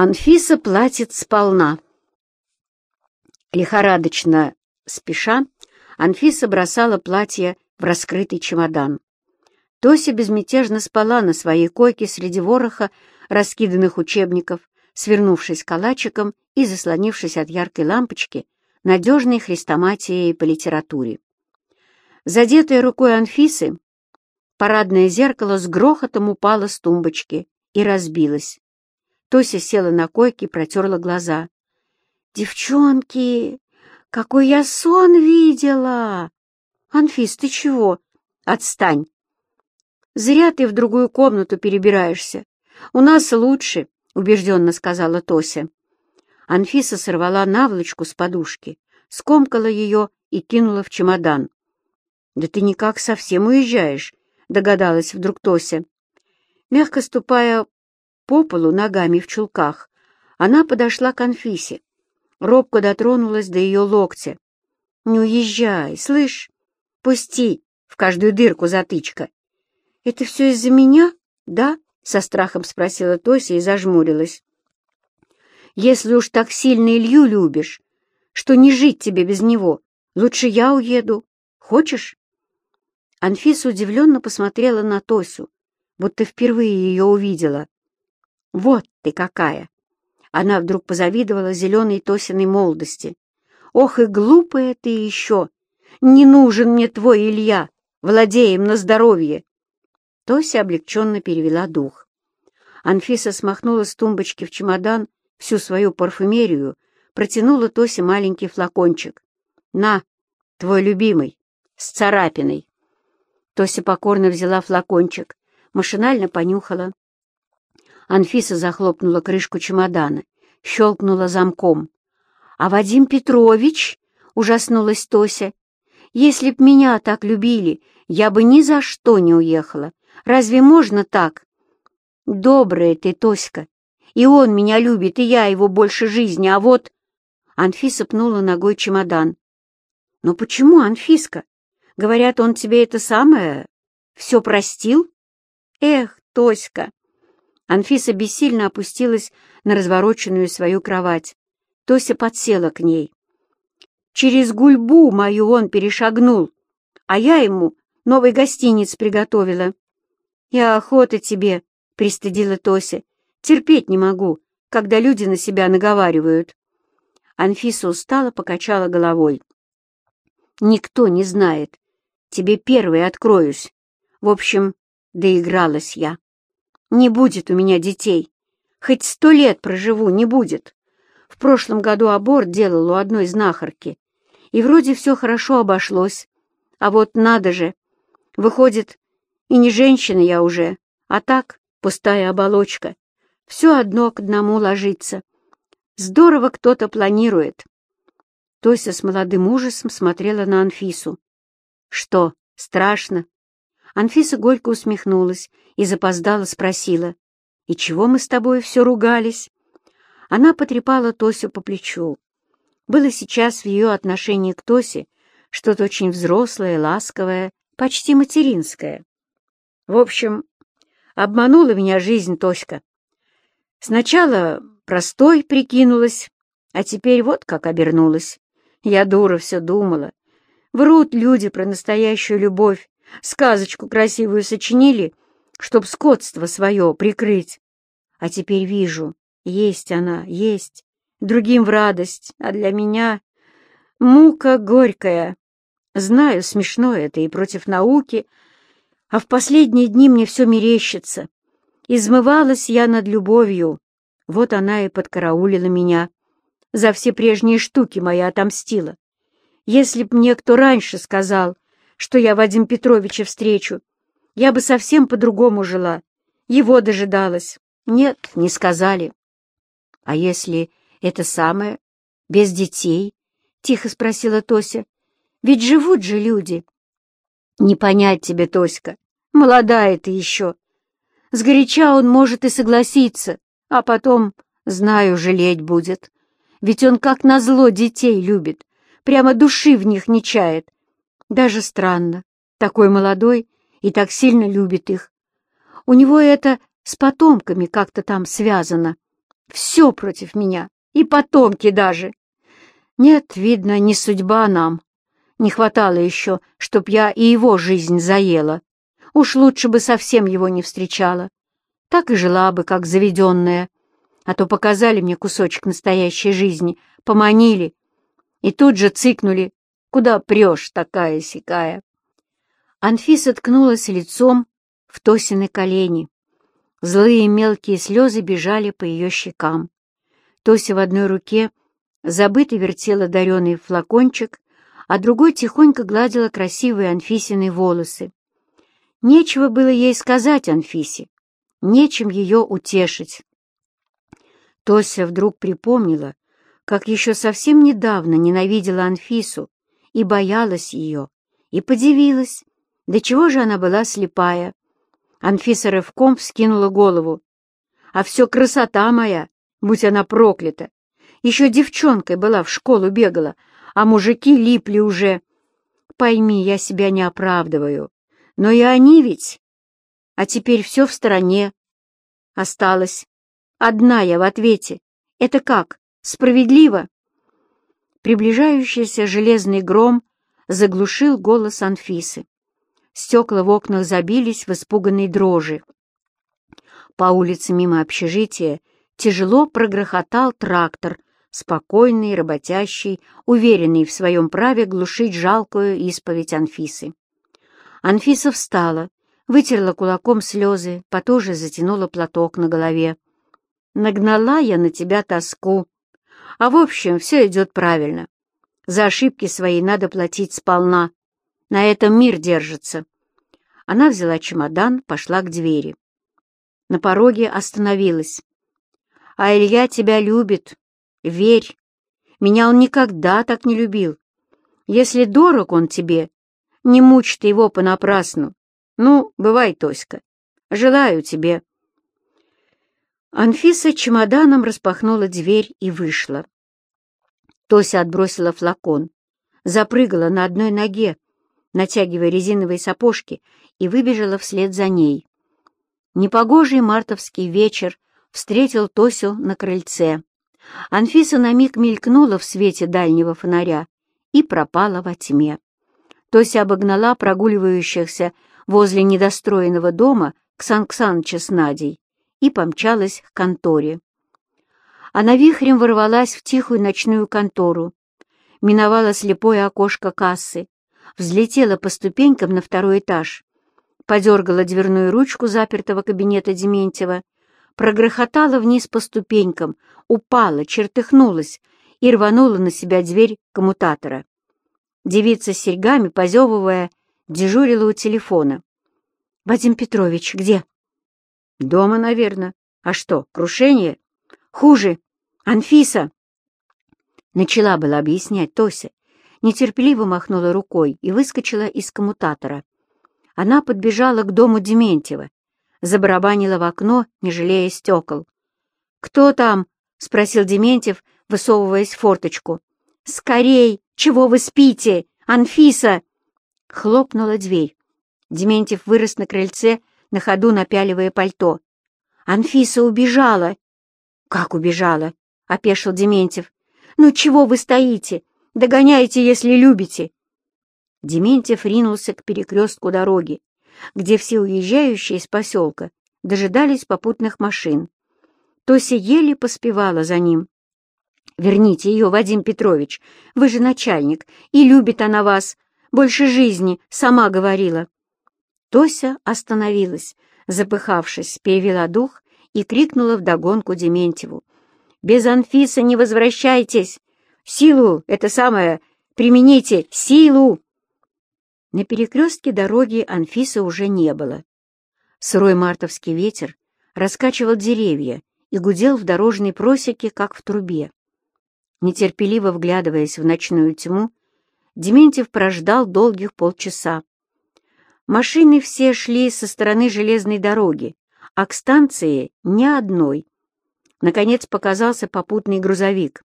Анфиса платит сполна. Лихорадочно спеша, Анфиса бросала платье в раскрытый чемодан. Тося безмятежно спала на своей койке среди вороха раскиданных учебников, свернувшись калачиком и заслонившись от яркой лампочки надежной хрестоматией по литературе. Задетая рукой Анфисы, парадное зеркало с грохотом упало с тумбочки и разбилось. Тося села на койке и протерла глаза. «Девчонки, какой я сон видела!» «Анфис, ты чего?» «Отстань!» «Зря ты в другую комнату перебираешься. У нас лучше», — убежденно сказала Тося. Анфиса сорвала наволочку с подушки, скомкала ее и кинула в чемодан. «Да ты никак совсем уезжаешь», — догадалась вдруг Тося. Мягко ступая по полу ногами в чулках, она подошла к Анфисе, робко дотронулась до ее локтя. «Не уезжай, слышь? Пусти в каждую дырку затычка». «Это все из-за меня, да?» — со страхом спросила Тося и зажмурилась. «Если уж так сильно Илью любишь, что не жить тебе без него, лучше я уеду. Хочешь?» Анфиса удивленно посмотрела на Тосю, будто впервые ее увидела. Вот ты какая! Она вдруг позавидовала зеленой Тосиной молодости. Ох и глупая ты еще! Не нужен мне твой Илья! Владеем на здоровье! Тося облегченно перевела дух. Анфиса смахнула с тумбочки в чемодан всю свою парфюмерию, протянула Тосе маленький флакончик. «На, твой любимый, с царапиной!» Тося покорно взяла флакончик, машинально понюхала, Анфиса захлопнула крышку чемодана, щелкнула замком. «А Вадим Петрович?» — ужаснулась Тося. «Если б меня так любили, я бы ни за что не уехала. Разве можно так?» «Добрая ты, Тоська. И он меня любит, и я его больше жизни, а вот...» Анфиса пнула ногой чемодан. «Но почему, Анфиска? Говорят, он тебе это самое... все простил?» «Эх, Тоська, Анфиса бессильно опустилась на развороченную свою кровать. Тося подсела к ней. «Через гульбу мою он перешагнул, а я ему новый гостиниц приготовила». «Я охота тебе», — пристыдила Тося. «Терпеть не могу, когда люди на себя наговаривают». Анфиса устало покачала головой. «Никто не знает. Тебе первой откроюсь. В общем, доигралась я». Не будет у меня детей. Хоть сто лет проживу, не будет. В прошлом году аборт делал у одной знахарки. И вроде все хорошо обошлось. А вот надо же. Выходит, и не женщина я уже, а так пустая оболочка. Все одно к одному ложится. Здорово кто-то планирует. Тося с молодым ужасом смотрела на Анфису. «Что, страшно?» Анфиса горько усмехнулась и запоздала спросила, «И чего мы с тобой все ругались?» Она потрепала Тосю по плечу. Было сейчас в ее отношении к Тосе что-то очень взрослое, ласковое, почти материнское. В общем, обманула меня жизнь Тоська. Сначала простой прикинулась, а теперь вот как обернулась. Я дура все думала. Врут люди про настоящую любовь, Сказочку красивую сочинили, чтоб скотство свое прикрыть. А теперь вижу, есть она, есть, другим в радость, а для меня мука горькая. Знаю, смешно это и против науки, а в последние дни мне все мерещится. Измывалась я над любовью, вот она и подкараулила меня. За все прежние штуки моя отомстила. Если б мне кто раньше сказал, что я Вадим Петровича встречу. Я бы совсем по-другому жила. Его дожидалась. Нет, не сказали. — А если это самое, без детей? — тихо спросила Тося. — Ведь живут же люди. — Не понять тебе, Тоська. Молодая ты еще. Сгоряча он может и согласиться, а потом, знаю, жалеть будет. Ведь он как назло детей любит, прямо души в них не чает. Даже странно, такой молодой и так сильно любит их. У него это с потомками как-то там связано. Все против меня, и потомки даже. Нет, видно, не судьба нам. Не хватало еще, чтоб я и его жизнь заела. Уж лучше бы совсем его не встречала. Так и жила бы, как заведенная. А то показали мне кусочек настоящей жизни, поманили. И тут же цикнули. Куда прешь, такая-сякая? Анфиса ткнулась лицом в Тосины колени. Злые мелкие слезы бежали по ее щекам. Тося в одной руке забыто вертела дареный флакончик, а другой тихонько гладила красивые Анфисины волосы. Нечего было ей сказать Анфисе, нечем ее утешить. Тося вдруг припомнила, как еще совсем недавно ненавидела Анфису и боялась ее, и подивилась, до чего же она была слепая. Анфиса рывком вскинула голову. «А все красота моя, будь она проклята! Еще девчонкой была, в школу бегала, а мужики липли уже. Пойми, я себя не оправдываю, но и они ведь. А теперь все в стороне. Осталось. Одна я в ответе. Это как? Справедливо?» Приближающийся железный гром заглушил голос Анфисы. Стекла в окнах забились в испуганной дрожи. По улице мимо общежития тяжело прогрохотал трактор, спокойный, работящий, уверенный в своем праве глушить жалкую исповедь Анфисы. Анфиса встала, вытерла кулаком слезы, потуже затянула платок на голове. «Нагнала я на тебя тоску. А в общем, все идет правильно. За ошибки свои надо платить сполна. На этом мир держится». Она взяла чемодан, пошла к двери. На пороге остановилась. «А Илья тебя любит. Верь. Меня он никогда так не любил. Если дорог он тебе, не мучь ты его понапрасну. Ну, бывай, Тоська. Желаю тебе». Анфиса чемоданом распахнула дверь и вышла. Тося отбросила флакон, запрыгала на одной ноге, натягивая резиновые сапожки, и выбежала вслед за ней. Непогожий мартовский вечер встретил Тосю на крыльце. Анфиса на миг мелькнула в свете дальнего фонаря и пропала во тьме. Тося обогнала прогуливающихся возле недостроенного дома Ксан Ксаныча с Надей и помчалась к конторе. Она вихрем ворвалась в тихую ночную контору, миновала слепое окошко кассы, взлетела по ступенькам на второй этаж, подергала дверную ручку запертого кабинета Дементьева, прогрохотала вниз по ступенькам, упала, чертыхнулась и рванула на себя дверь коммутатора. Девица с серьгами, позевывая, дежурила у телефона. «Вадим Петрович, где?» «Дома, наверное. А что, крушение?» «Хуже. Анфиса!» Начала была объяснять Тося, нетерпеливо махнула рукой и выскочила из коммутатора. Она подбежала к дому Дементьева, забарабанила в окно, не жалея стекол. «Кто там?» — спросил Дементьев, высовываясь в форточку. «Скорей! Чего вы спите? Анфиса!» Хлопнула дверь. Дементьев вырос на крыльце, на ходу напяливая пальто. «Анфиса убежала!» «Как убежала?» — опешил Дементьев. «Ну чего вы стоите? Догоняйте, если любите!» Дементьев ринулся к перекрестку дороги, где все уезжающие из поселка дожидались попутных машин. Тося еле поспевала за ним. «Верните ее, Вадим Петрович, вы же начальник, и любит она вас, больше жизни, сама говорила». Тося остановилась, запыхавшись, перевела дух и крикнула вдогонку Дементьеву. «Без Анфисы не возвращайтесь! Силу, это самое, примените, силу!» На перекрестке дороги Анфисы уже не было. Сырой мартовский ветер раскачивал деревья и гудел в дорожной просеке, как в трубе. Нетерпеливо вглядываясь в ночную тьму, Дементьев прождал долгих полчаса. Машины все шли со стороны железной дороги, а к станции ни одной. Наконец показался попутный грузовик.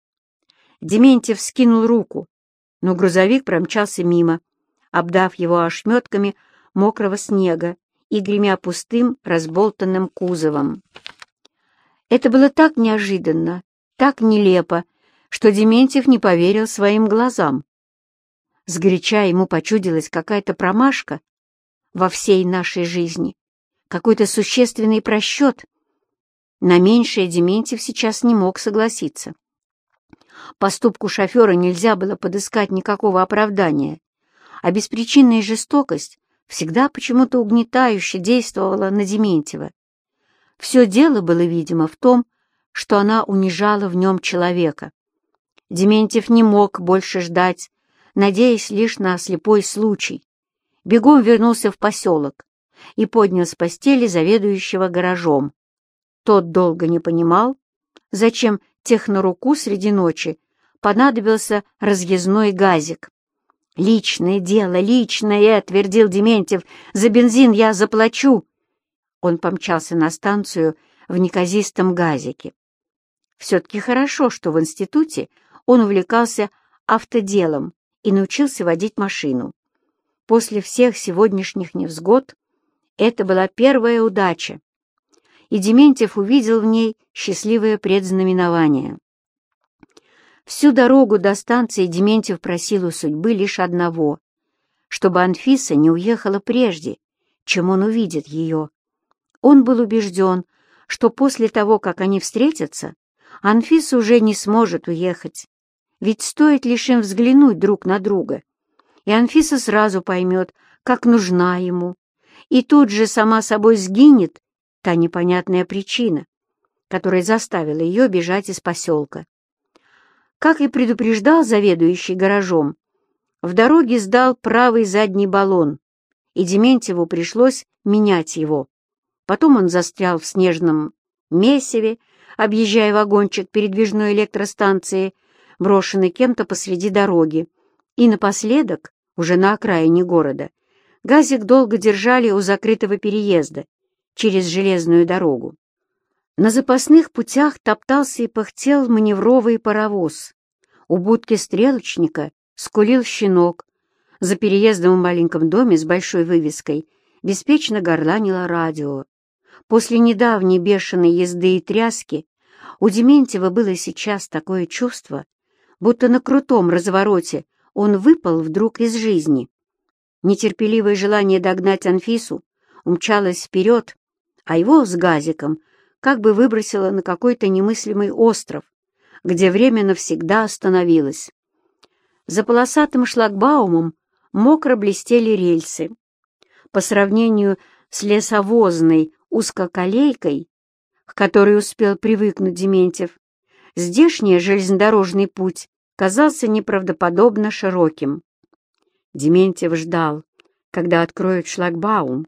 Дементьев скинул руку, но грузовик промчался мимо, обдав его ошметками мокрого снега и гремя пустым разболтанным кузовом. Это было так неожиданно, так нелепо, что Дементьев не поверил своим глазам. Сгоряча ему почудилась какая-то промашка во всей нашей жизни, какой-то существенный просчет. На меньшее Дементьев сейчас не мог согласиться. Поступку шофера нельзя было подыскать никакого оправдания, а беспричинная жестокость всегда почему-то угнетающе действовала на Дементьева. Все дело было, видимо, в том, что она унижала в нем человека. Дементьев не мог больше ждать, надеясь лишь на слепой случай. Бегом вернулся в поселок и поднял с постели заведующего гаражом. Тот долго не понимал, зачем техноруку среди ночи понадобился разъездной газик. «Личное дело, личное!» — твердил Дементьев. «За бензин я заплачу!» Он помчался на станцию в неказистом газике. Все-таки хорошо, что в институте он увлекался автоделом и научился водить машину. После всех сегодняшних невзгод это была первая удача, и Дементьев увидел в ней счастливое предзнаменование. Всю дорогу до станции Дементьев просил у судьбы лишь одного, чтобы Анфиса не уехала прежде, чем он увидит ее. Он был убежден, что после того, как они встретятся, Анфиса уже не сможет уехать. Ведь стоит лишь им взглянуть друг на друга, и Анфиса сразу поймет, как нужна ему, и тут же сама собой сгинет та непонятная причина, которая заставила ее бежать из поселка. Как и предупреждал заведующий гаражом, в дороге сдал правый задний баллон, и Дементьеву пришлось менять его. Потом он застрял в снежном месиве, объезжая вагончик передвижной электростанции, брошенный кем-то посреди дороги. И напоследок, уже на окраине города, газик долго держали у закрытого переезда через железную дорогу. На запасных путях топтался и пыхтел маневровый паровоз. У будки стрелочника скулил щенок. За переездом в маленьком доме с большой вывеской беспечно горланило радио. После недавней бешеной езды и тряски у Дементьева было сейчас такое чувство, будто на крутом развороте он выпал вдруг из жизни. Нетерпеливое желание догнать Анфису умчалось вперед, а его с газиком как бы выбросило на какой-то немыслимый остров, где время навсегда остановилось. За полосатым шлагбаумом мокро блестели рельсы. По сравнению с лесовозной узкоколейкой, к которой успел привыкнуть Дементьев, здешний железнодорожный путь казался неправдоподобно широким. Дементьев ждал, когда откроют шлагбаум.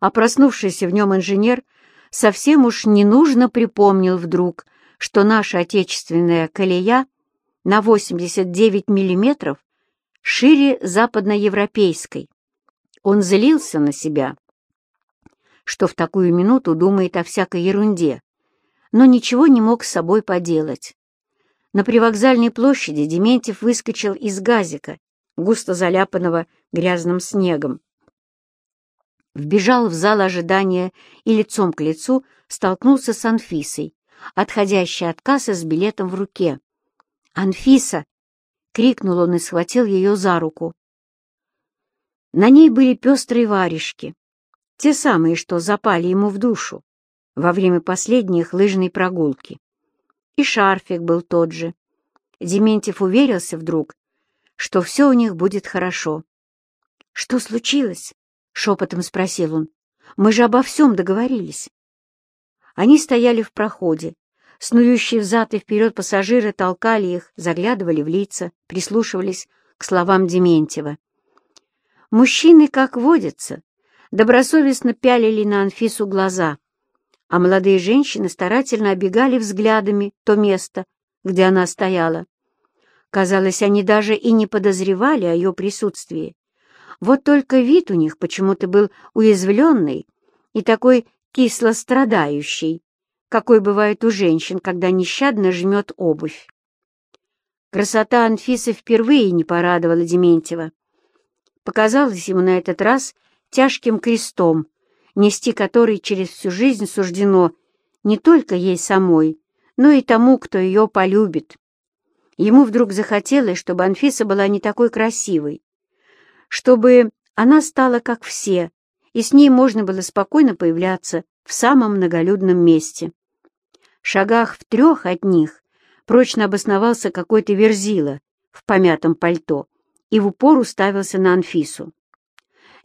А проснувшийся в нем инженер совсем уж ненужно припомнил вдруг, что наша отечественная колея на 89 миллиметров шире западноевропейской. Он злился на себя что в такую минуту думает о всякой ерунде, но ничего не мог с собой поделать. На привокзальной площади Дементьев выскочил из газика, густо заляпанного грязным снегом. Вбежал в зал ожидания и лицом к лицу столкнулся с Анфисой, отходящей от кассы с билетом в руке. «Анфиса!» — крикнул он и схватил ее за руку. На ней были пестрые варежки, те самые, что запали ему в душу во время последней их лыжной прогулки. И шарфик был тот же. Дементьев уверился вдруг, что все у них будет хорошо. «Что случилось?» — шепотом спросил он. «Мы же обо всем договорились». Они стояли в проходе. Снующие взад и вперед пассажиры толкали их, заглядывали в лица, прислушивались к словам Дементьева. Мужчины, как водится, добросовестно пялили на Анфису глаза, а молодые женщины старательно обегали взглядами то место, где она стояла. Казалось, они даже и не подозревали о ее присутствии. Вот только вид у них почему-то был уязвленный и такой кисло страдающий, какой бывает у женщин, когда нещадно жмет обувь. Красота Анфисы впервые не порадовала Дементьева. Показалось ему на этот раз — тяжким крестом, нести который через всю жизнь суждено Не только ей самой, но и тому, кто ее полюбит. Ему вдруг захотелось, чтобы Анфиса была не такой красивой, чтобы она стала как все, и с ней можно было спокойно появляться в самом многолюдном месте. В шагах в трех от них прочно обосновался какой-то верзила в помятом пальто и в упор уставился на Анфису.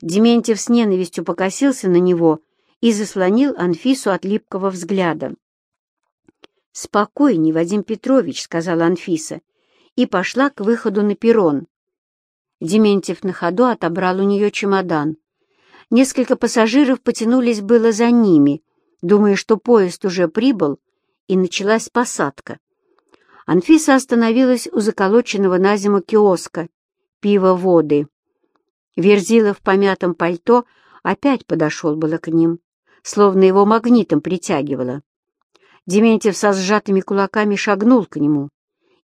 Дементьев с ненавистью покосился на него и заслонил Анфису от липкого взгляда. «Спокойней, Вадим Петрович», — сказала Анфиса, и пошла к выходу на перрон. Дементьев на ходу отобрал у нее чемодан. Несколько пассажиров потянулись было за ними, думая, что поезд уже прибыл, и началась посадка. Анфиса остановилась у заколоченного на зиму киоска пива-воды. Верзила в помятом пальто опять подошел было к ним, словно его магнитом притягивало. Дементьев со сжатыми кулаками шагнул к нему,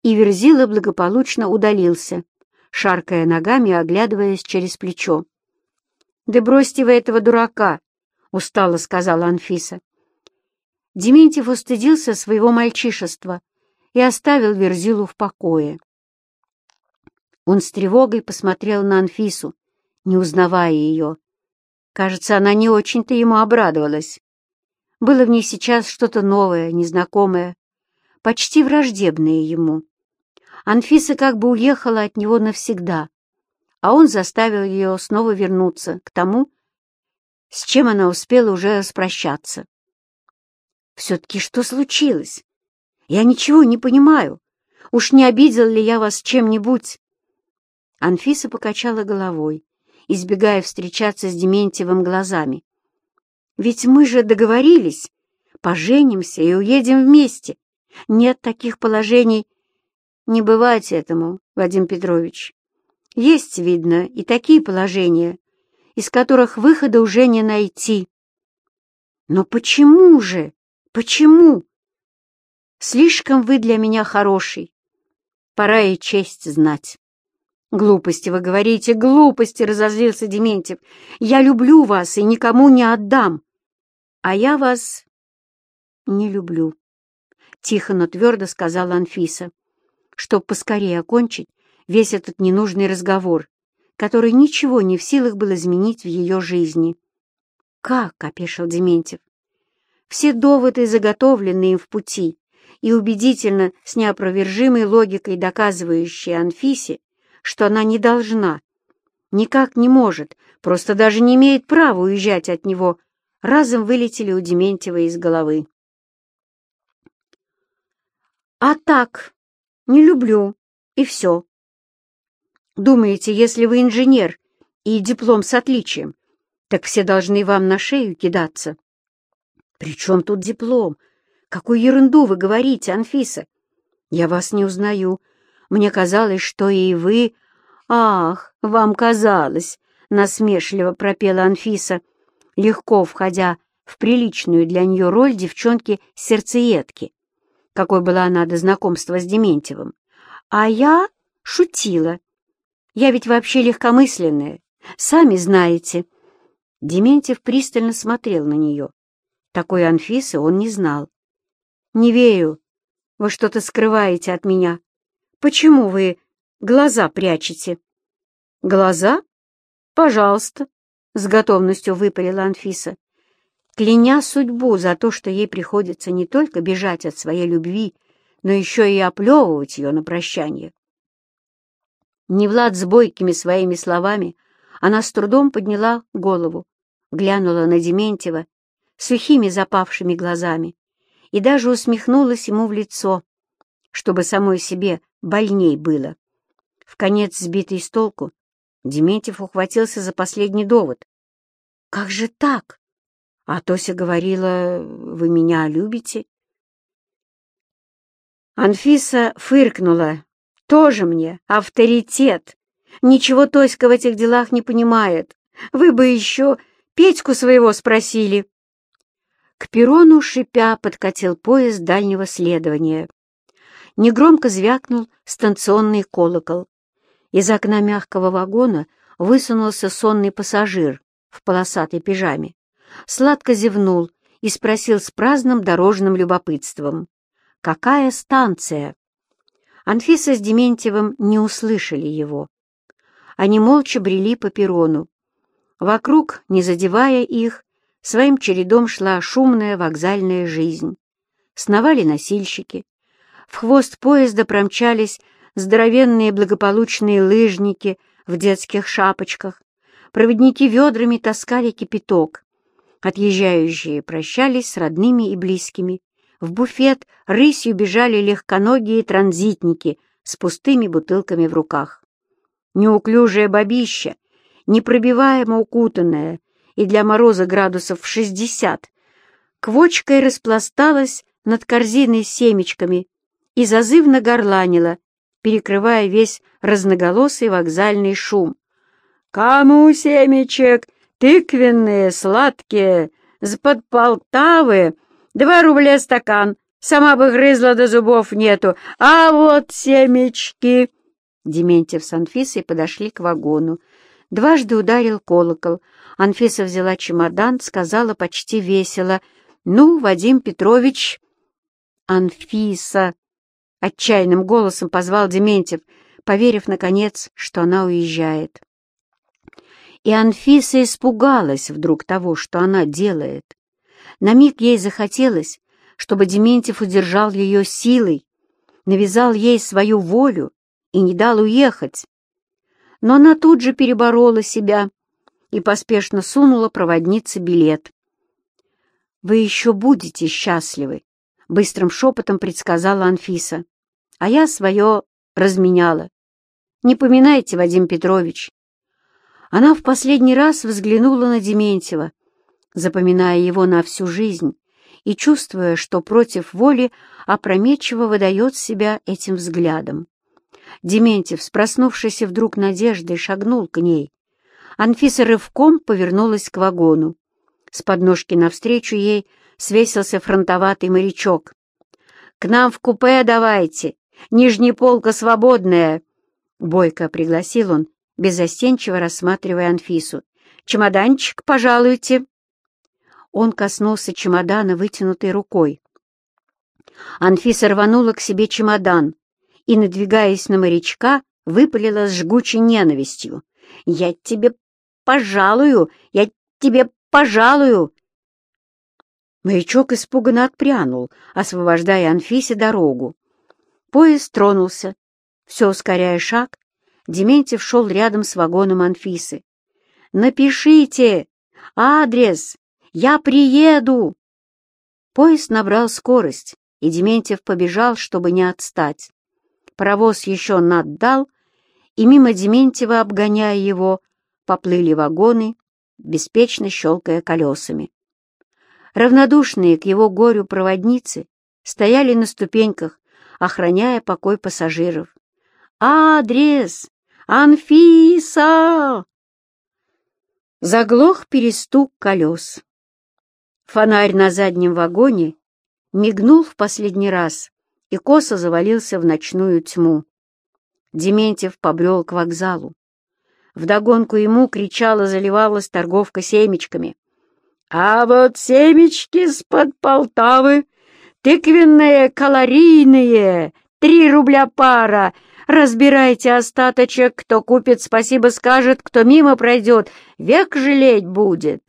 и Верзила благополучно удалился, шаркая ногами и оглядываясь через плечо. «Да бросьте вы этого дурака!» — устало сказала Анфиса. Дементьев устыдился своего мальчишества и оставил Верзилу в покое. Он с тревогой посмотрел на Анфису, не узнавая ее. Кажется, она не очень-то ему обрадовалась. Было в ней сейчас что-то новое, незнакомое, почти враждебное ему. Анфиса как бы уехала от него навсегда, а он заставил ее снова вернуться к тому, с чем она успела уже распрощаться. «Все-таки что случилось? Я ничего не понимаю. Уж не обидел ли я вас чем-нибудь?» Анфиса покачала головой, избегая встречаться с Дементьевым глазами. «Ведь мы же договорились, поженимся и уедем вместе. Нет таких положений. Не бывать этому, Вадим Петрович. Есть, видно, и такие положения, из которых выхода уже не найти. Но почему же? Почему? Слишком вы для меня хороший. Пора и честь знать. «Глупости вы говорите, глупости!» — разозлился Дементьев. «Я люблю вас и никому не отдам. А я вас не люблю», — тихо, но твердо сказала Анфиса, чтоб поскорее окончить весь этот ненужный разговор, который ничего не в силах был изменить в ее жизни. «Как?» — опешил Дементьев. Все доводы, заготовленные им в пути, и убедительно с неопровержимой логикой доказывающие Анфисе, что она не должна, никак не может, просто даже не имеет права уезжать от него, разом вылетели у Дементьева из головы. «А так, не люблю, и все. Думаете, если вы инженер и диплом с отличием, так все должны вам на шею кидаться?» «При чем тут диплом? Какую ерунду вы говорите, Анфиса? Я вас не узнаю. Мне казалось, что и вы... Ах, вам казалось, насмешливо пропела Анфиса, легко входя в приличную для нее роль девчонки-сердцеедки, какой была она до знакомства с Дементьевым. А я шутила. Я ведь вообще легкомысленная, сами знаете. Дементьев пристально смотрел на нее. Такой Анфисы он не знал. «Не верю. Вы что-то скрываете от меня. Почему вы глаза прячете?» «Глаза? Пожалуйста», — с готовностью выпалила Анфиса, кляня судьбу за то, что ей приходится не только бежать от своей любви, но еще и оплевывать ее на прощание. Не Влад с бойкими своими словами, она с трудом подняла голову, глянула на Дементьева сухими запавшими глазами и даже усмехнулась ему в лицо, чтобы самой себе больней было. В конец сбитый с толку, Дементьев ухватился за последний довод. «Как же так? А Тося говорила, вы меня любите?» Анфиса фыркнула. «Тоже мне авторитет. Ничего Тоська в этих делах не понимает. Вы бы еще Петьку своего спросили». К перрону шипя подкатил поезд дальнего следования негромко звякнул станционный колокол. Из окна мягкого вагона высунулся сонный пассажир в полосатой пижаме, сладко зевнул и спросил с праздным дорожным любопытством. «Какая станция?» Анфиса с Дементьевым не услышали его. Они молча брели по перрону. Вокруг, не задевая их, своим чередом шла шумная вокзальная жизнь. Сновали носильщики. В хвост поезда промчались здоровенные благополучные лыжники в детских шапочках. Проводники ведрами таскали кипяток. Отъезжающие прощались с родными и близкими. В буфет рысью бежали легконогие транзитники с пустыми бутылками в руках. Неуклюжее бабища, непробиваемо укутанная и для мороза градусов в шестьдесят, квочкой распласталась над корзиной с семечками и зазывно горланила, перекрывая весь разноголосый вокзальный шум. «Кому семечек? Тыквенные, сладкие, с-под Полтавы!» Два рубля стакан. Сама бы грызла, до зубов нету. А вот семечки!» Дементьев с Анфисой подошли к вагону. Дважды ударил колокол. Анфиса взяла чемодан, сказала почти весело. «Ну, Вадим Петрович...» «Анфиса!» — отчаянным голосом позвал Дементьев, поверив, наконец, что она уезжает. И Анфиса испугалась вдруг того, что она делает. На миг ей захотелось, чтобы Дементьев удержал ее силой, навязал ей свою волю и не дал уехать. Но она тут же переборола себя и поспешно сунула проводнице билет. «Вы еще будете счастливы», — быстрым шепотом предсказала Анфиса. «А я свое разменяла. Не поминайте, Вадим Петрович». Она в последний раз взглянула на Дементьева, запоминая его на всю жизнь и чувствуя, что против воли опрометчиво выдает себя этим взглядом. Дементьев, спроснувшийся вдруг надеждой, шагнул к ней. Анфиса рывком повернулась к вагону. С подножки навстречу ей свесился фронтоватый морячок. «К нам в купе давайте! Нижняя полка свободная!» Бойко пригласил он, беззастенчиво рассматривая Анфису. «Чемоданчик, пожалуйте!» Он коснулся чемодана вытянутой рукой. Анфиса рванула к себе чемодан и, надвигаясь на морячка, выпалила с жгучей ненавистью. «Я тебе пожалую! Я тебе пожалую!» Морячок испуганно отпрянул, освобождая Анфисе дорогу. Поезд тронулся. Все ускоряя шаг, Дементьев шел рядом с вагоном Анфисы. «Напишите! Адрес! Я приеду!» Поезд набрал скорость, и Дементьев побежал, чтобы не отстать. Паровоз еще наддал, и мимо Дементьева, обгоняя его, поплыли вагоны, беспечно щелкая колесами. Равнодушные к его горю проводницы стояли на ступеньках, охраняя покой пассажиров. «Адрес! Анфиса!» Заглох перестук колес. Фонарь на заднем вагоне мигнул в последний раз и косо завалился в ночную тьму. Дементьев побрел к вокзалу. Вдогонку ему кричала, заливалась торговка семечками. «А вот семечки с-под Полтавы, тыквенные, калорийные, три рубля пара, разбирайте остаточек, кто купит, спасибо скажет, кто мимо пройдет, век жалеть будет».